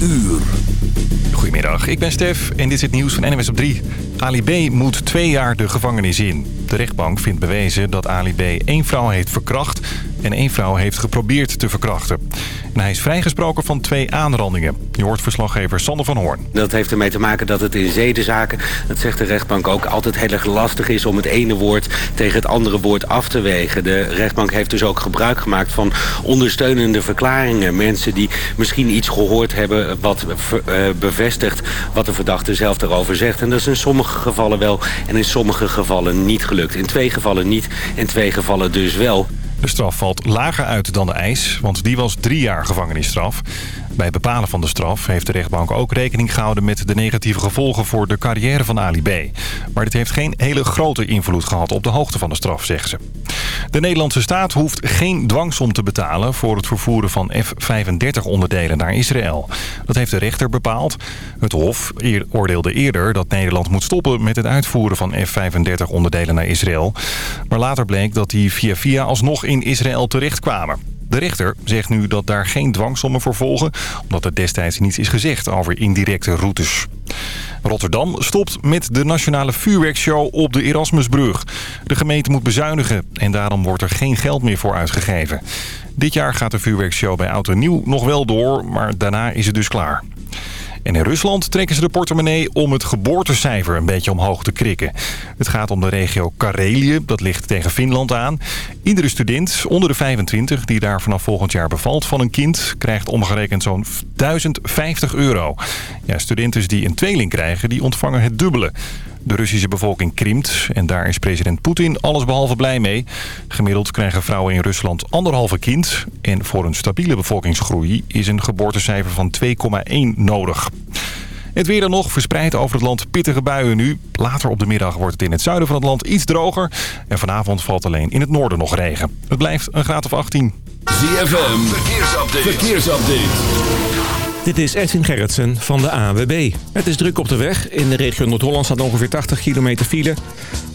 uur. Goedemiddag, ik ben Stef en dit is het nieuws van NWS op 3. Ali B. moet twee jaar de gevangenis in. De rechtbank vindt bewezen dat Ali B. één vrouw heeft verkracht en één vrouw heeft geprobeerd te verkrachten. En hij is vrijgesproken van twee aanrandingen. Je hoort verslaggever Sander van Hoorn. Dat heeft ermee te maken dat het in zedenzaken, dat zegt de rechtbank ook, altijd heel erg lastig is om het ene woord tegen het andere woord af te wegen. De rechtbank heeft dus ook gebruik gemaakt van ondersteunende verklaringen. Mensen die misschien iets gehoord hebben wat eh, bevestigt wat de verdachte zelf erover zegt. En dat is in sommige gevallen wel en in sommige gevallen niet gelukt. In twee gevallen niet, in twee gevallen dus wel. De straf valt lager uit dan de eis, want die was drie jaar gevangenisstraf. Bij het bepalen van de straf heeft de rechtbank ook rekening gehouden met de negatieve gevolgen voor de carrière van Ali B. Maar dit heeft geen hele grote invloed gehad op de hoogte van de straf, zeggen ze. De Nederlandse staat hoeft geen dwangsom te betalen voor het vervoeren van F-35-onderdelen naar Israël. Dat heeft de rechter bepaald. Het Hof oordeelde eerder dat Nederland moet stoppen met het uitvoeren van F-35-onderdelen naar Israël. Maar later bleek dat die via via alsnog in Israël terechtkwamen. De rechter zegt nu dat daar geen dwangsommen voor volgen... omdat er destijds niets is gezegd over indirecte routes. Rotterdam stopt met de nationale vuurwerkshow op de Erasmusbrug. De gemeente moet bezuinigen en daarom wordt er geen geld meer voor uitgegeven. Dit jaar gaat de vuurwerkshow bij Oud Nieuw nog wel door, maar daarna is het dus klaar. En in Rusland trekken ze de portemonnee om het geboortecijfer een beetje omhoog te krikken. Het gaat om de regio Karelië, dat ligt tegen Finland aan. Iedere student onder de 25 die daar vanaf volgend jaar bevalt van een kind... krijgt omgerekend zo'n 1050 euro. Ja, studenten die een tweeling krijgen, die ontvangen het dubbele. De Russische bevolking krimpt en daar is president Poetin allesbehalve blij mee. Gemiddeld krijgen vrouwen in Rusland anderhalve kind. En voor een stabiele bevolkingsgroei is een geboortecijfer van 2,1 nodig. Het weer dan nog, verspreid over het land pittige buien nu. Later op de middag wordt het in het zuiden van het land iets droger. En vanavond valt alleen in het noorden nog regen. Het blijft een graad of 18. ZFM, verkeersupdate. verkeersupdate. Dit is Edwin Gerritsen van de ANWB. Het is druk op de weg. In de regio Noord-Holland staat ongeveer 80 kilometer file.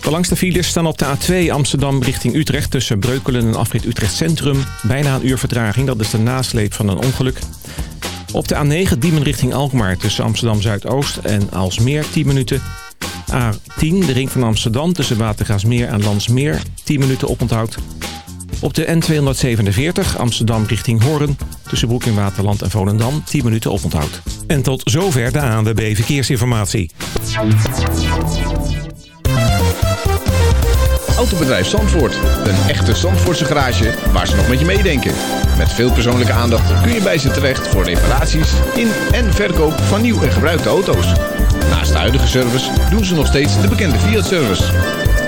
De langste files staan op de A2 Amsterdam richting Utrecht... tussen Breukelen en Afrit Utrecht Centrum. Bijna een uur vertraging, dat is de nasleep van een ongeluk. Op de A9 Diemen richting Alkmaar tussen Amsterdam Zuidoost en Alsmeer 10 minuten. A10 de ring van Amsterdam tussen Watergaasmeer en Landsmeer 10 minuten oponthoud. Op de N247 Amsterdam richting Hoorn. Tussen Broek in Waterland en Volendam 10 minuten oponthoud. En tot zover de ANWB Verkeersinformatie. Autobedrijf Zandvoort. Een echte Zandvoortse garage waar ze nog met je meedenken. Met veel persoonlijke aandacht kun je bij ze terecht voor reparaties in en verkoop van nieuw en gebruikte auto's. Naast de huidige service doen ze nog steeds de bekende Fiat-service.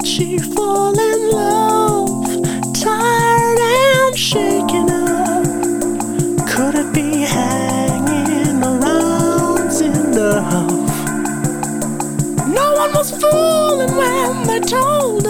Did she fall in love? Tired and shaken up. Could it be hanging around in the house? No one was fooling when they told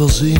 veel zin.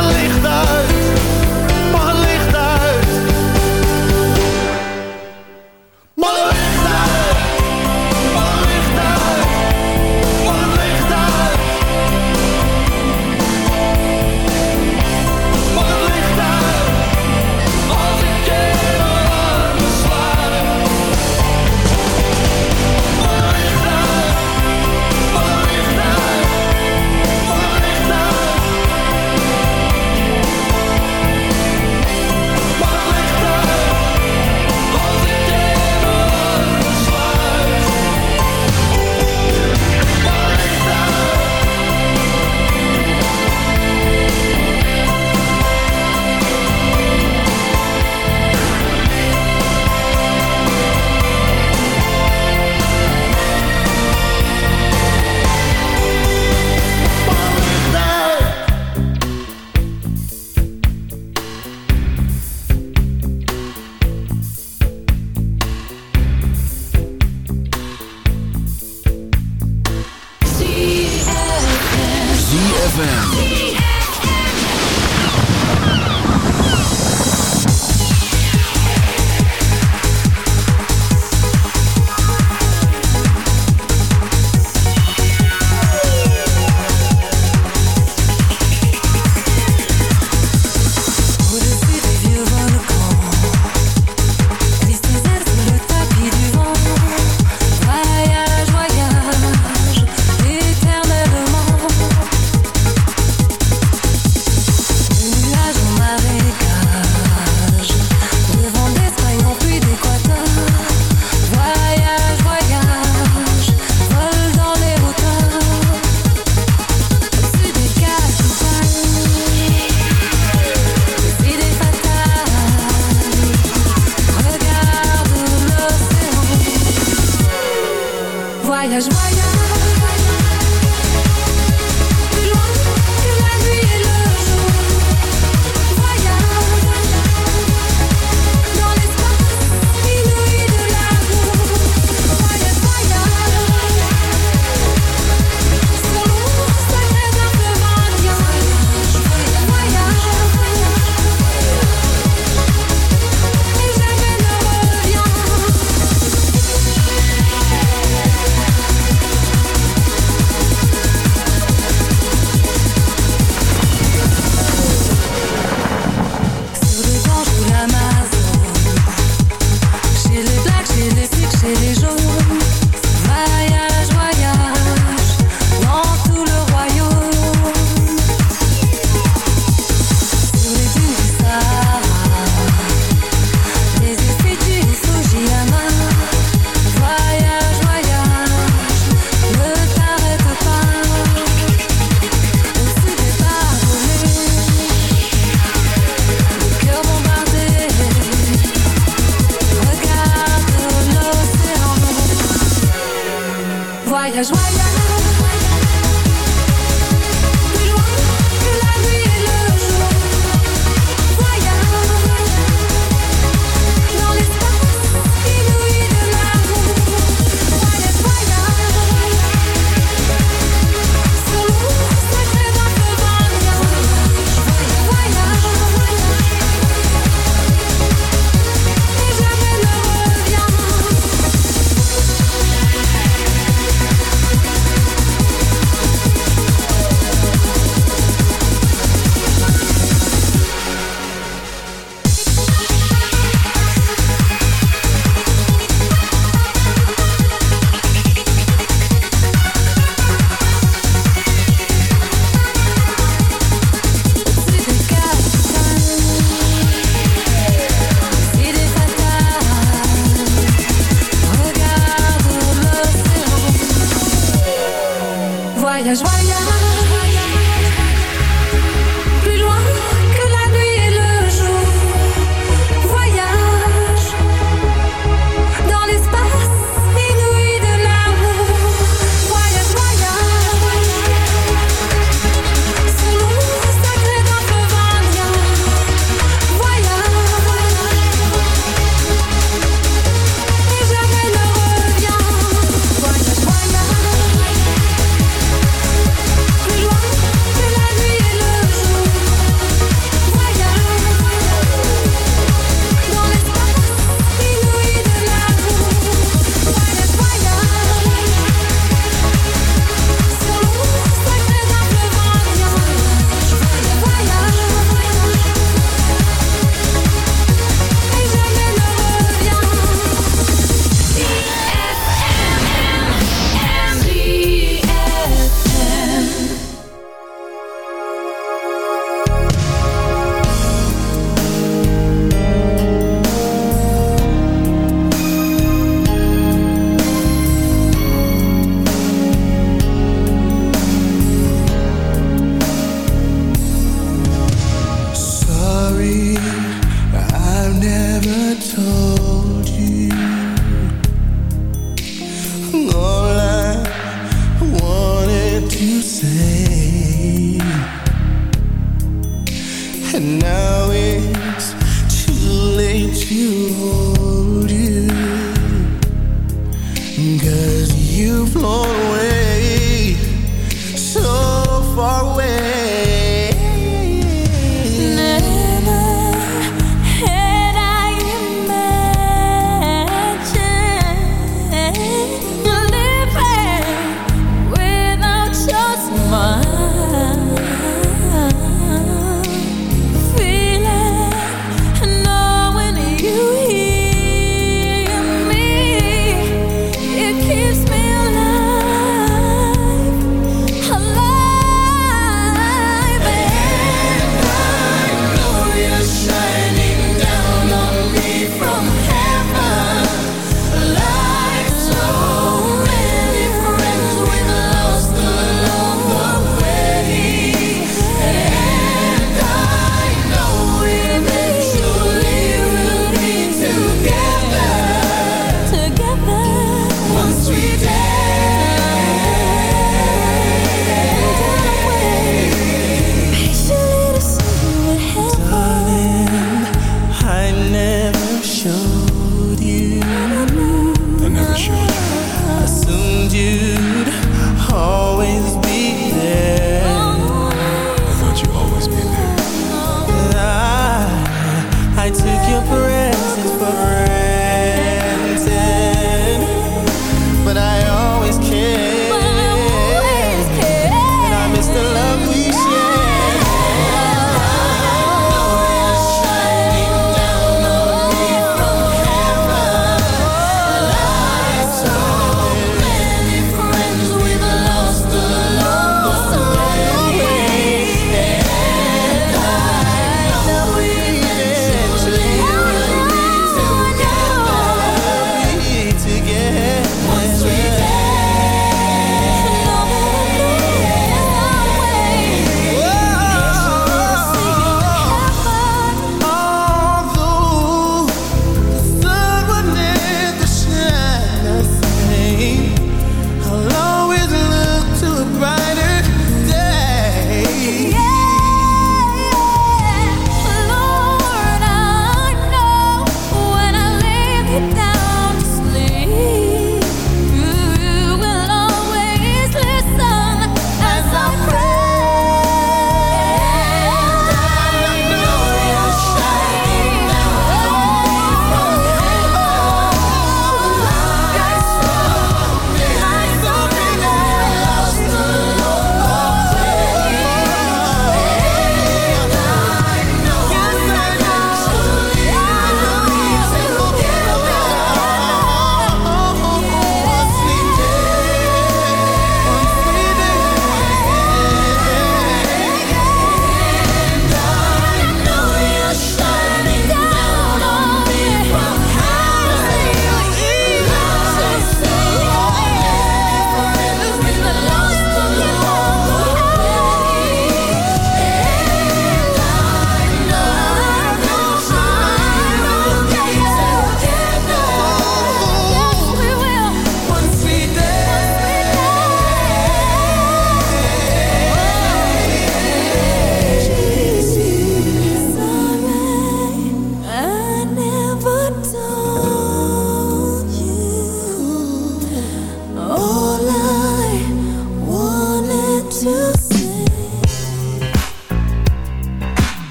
licht uit.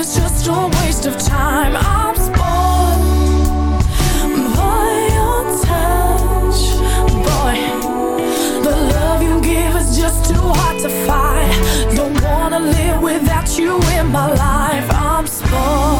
it's just a waste of time. I'm spoiled by your touch. Boy, the love you give is just too hard to fight. Don't wanna live without you in my life. I'm spoiled.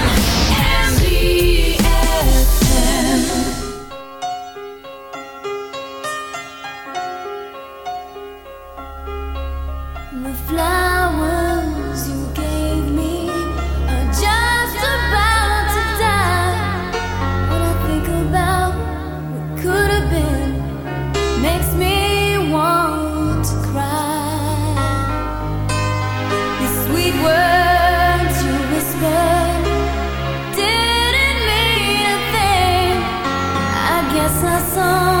sa song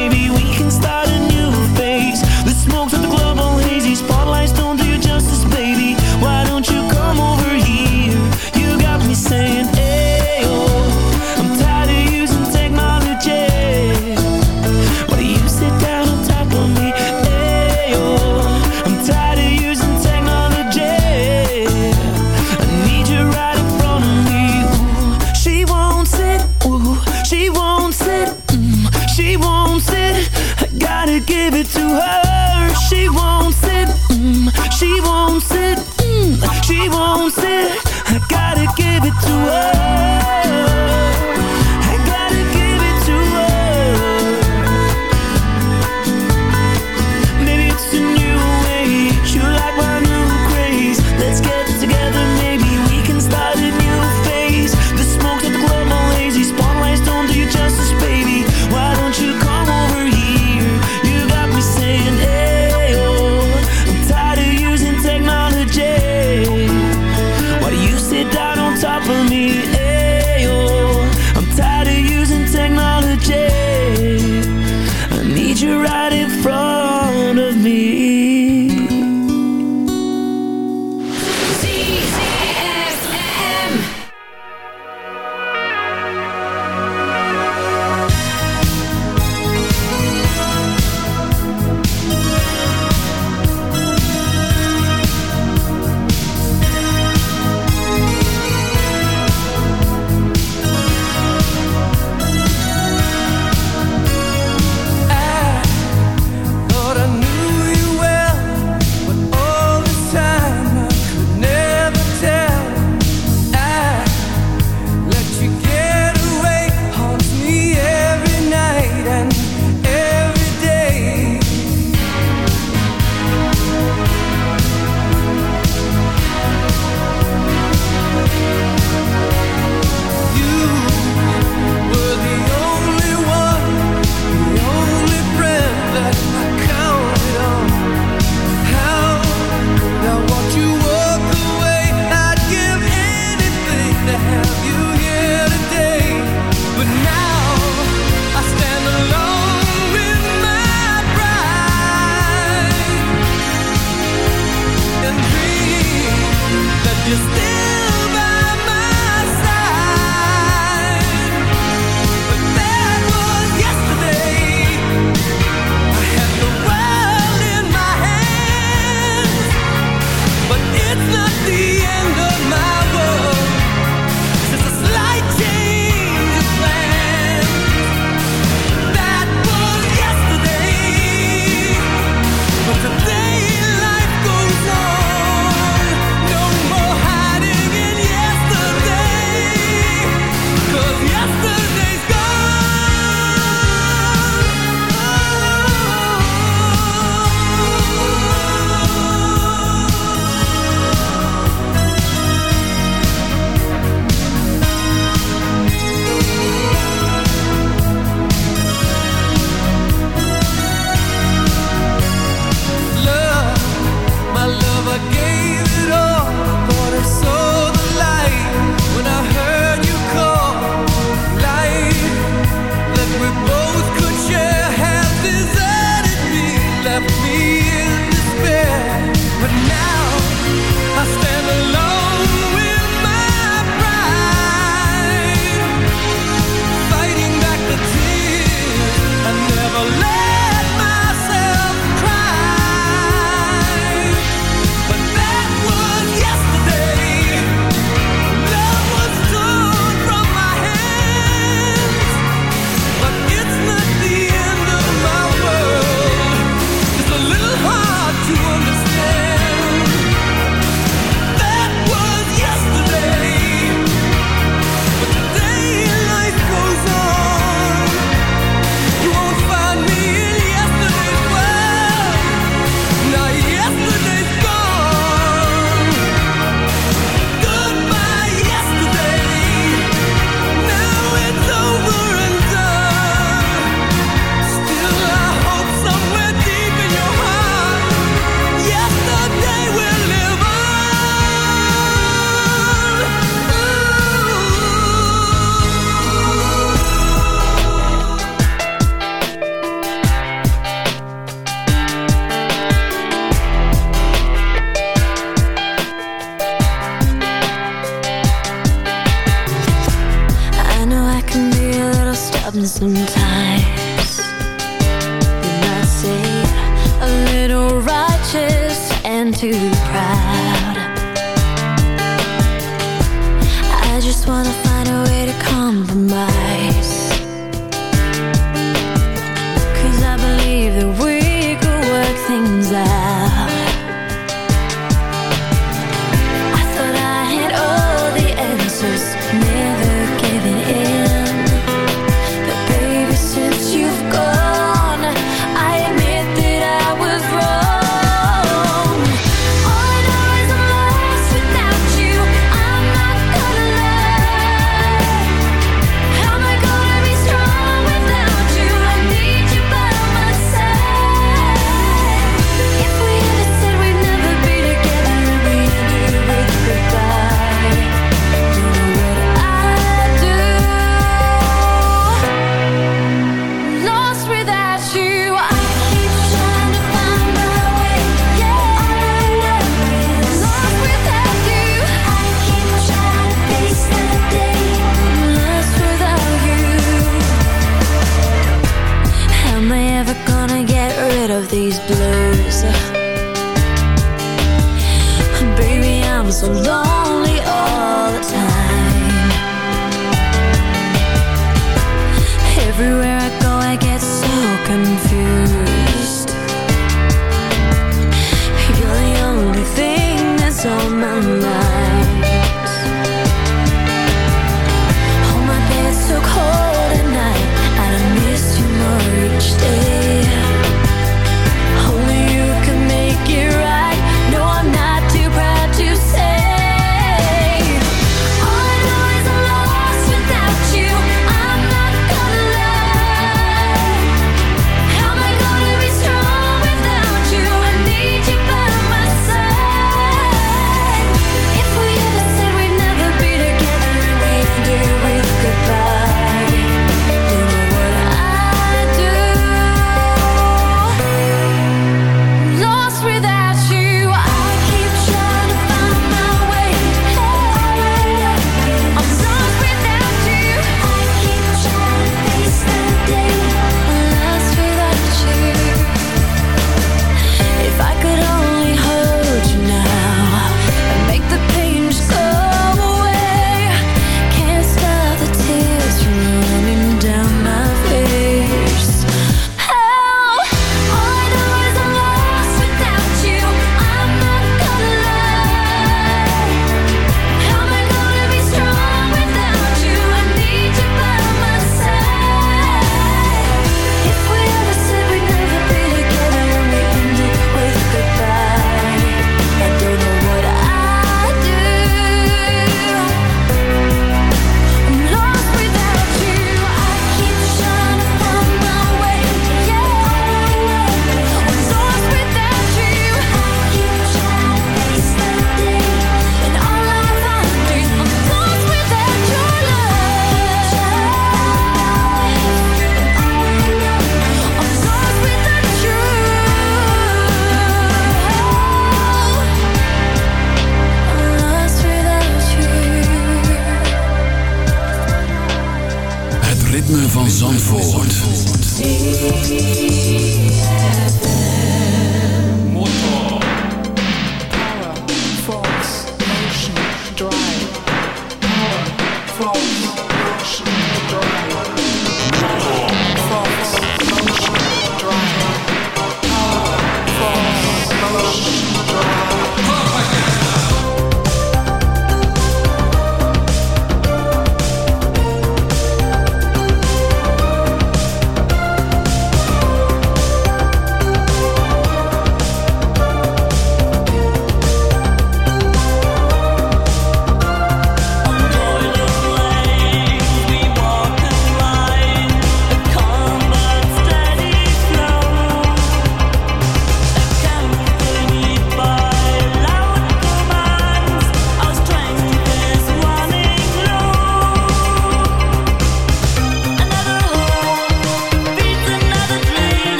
whoa.